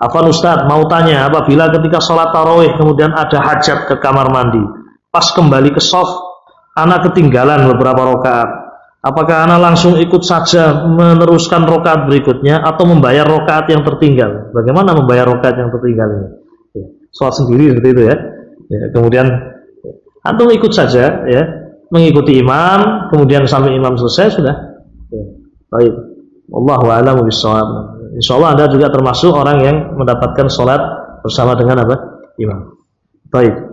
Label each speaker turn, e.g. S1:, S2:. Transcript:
S1: Afan Ustaz mau tanya apabila ketika sholat tarawih kemudian ada hajat ke kamar mandi pas kembali ke soft anak ketinggalan beberapa rokaat apakah anak langsung ikut saja meneruskan rokaat berikutnya atau membayar rokaat yang tertinggal? Bagaimana membayar rokaat yang tertinggal ini? Ya, sholat sendiri seperti itu ya, ya kemudian antum ikut saja ya mengikuti imam kemudian sampai imam selesai sudah. Ya, baik. Allahu a'lamu bishawab Insya Allah Anda juga termasuk orang yang mendapatkan sholat bersama dengan apa? Imam. Baik.